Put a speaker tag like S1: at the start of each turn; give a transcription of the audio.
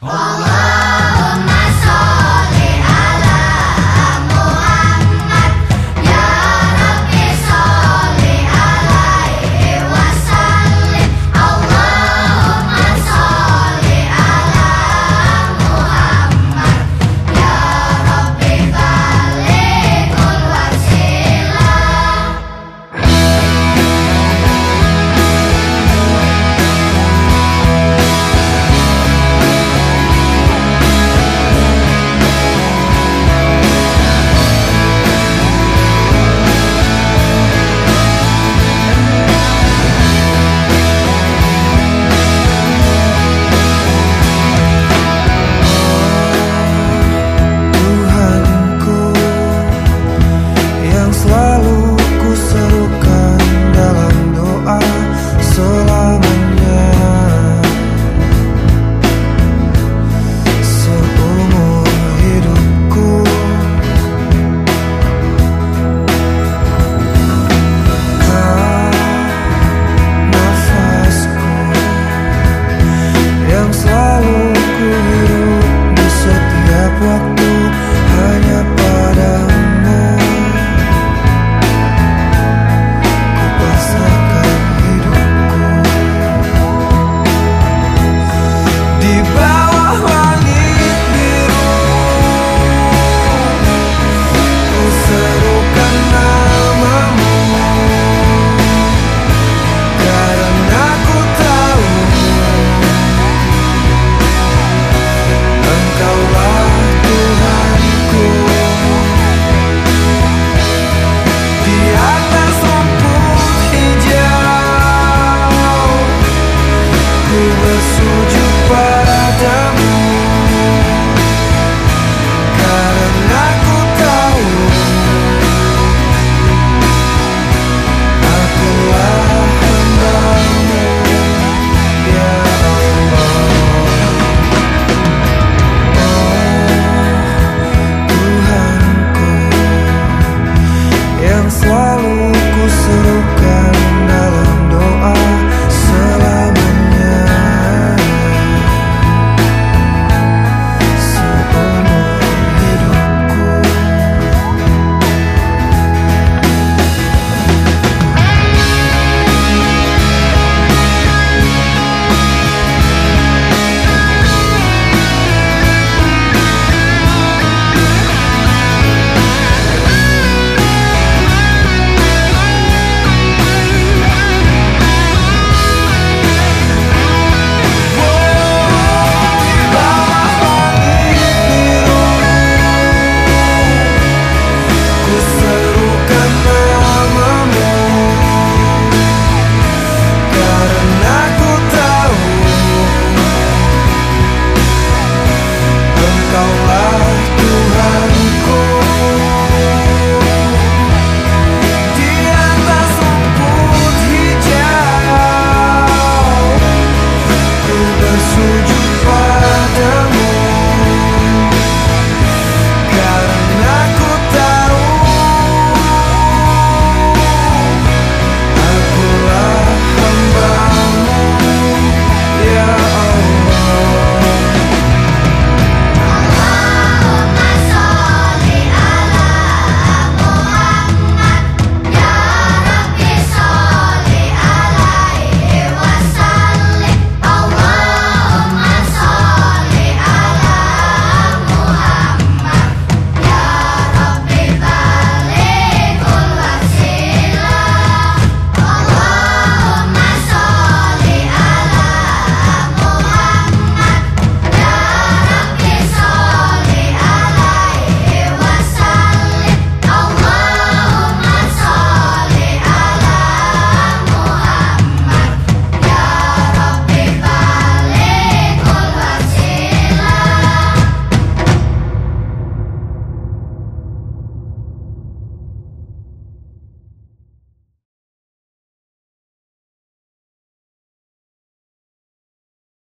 S1: All inside